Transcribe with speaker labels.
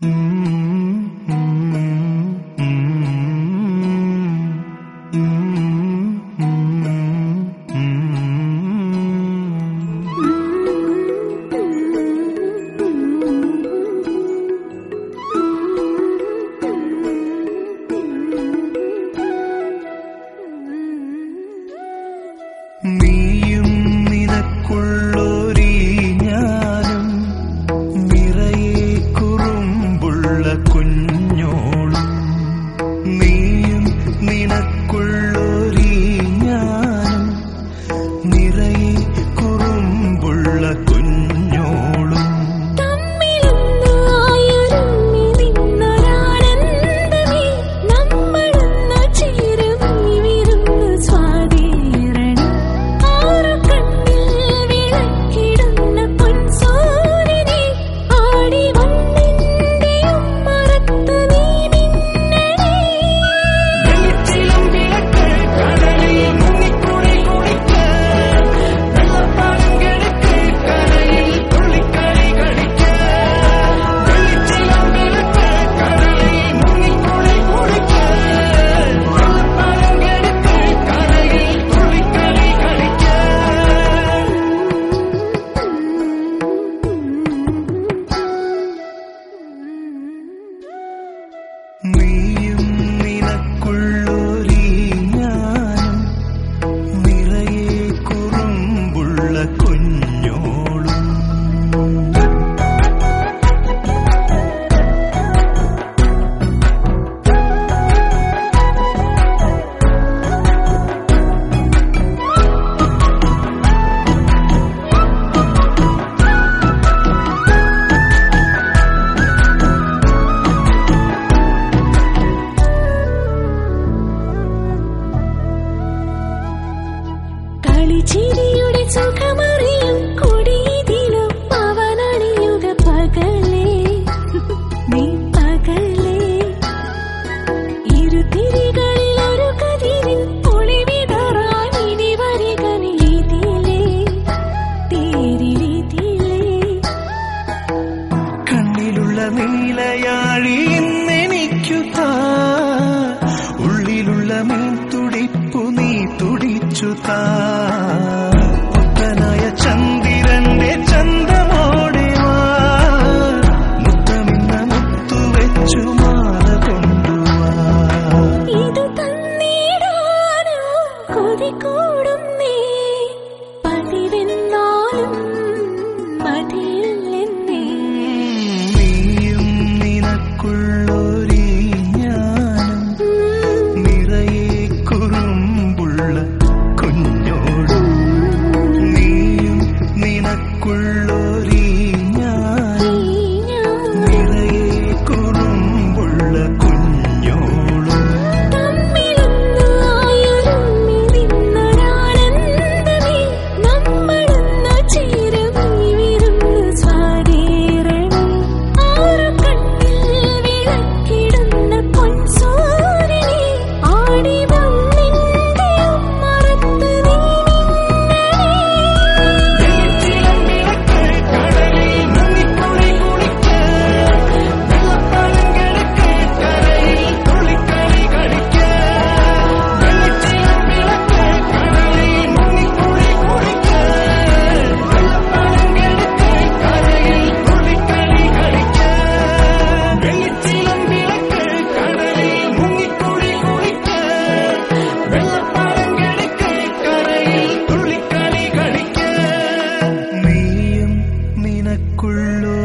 Speaker 1: 嗯。
Speaker 2: കളിച്ചിരിയുടെ സുഖമറിയും കോടും
Speaker 1: எனக்குள்ளோ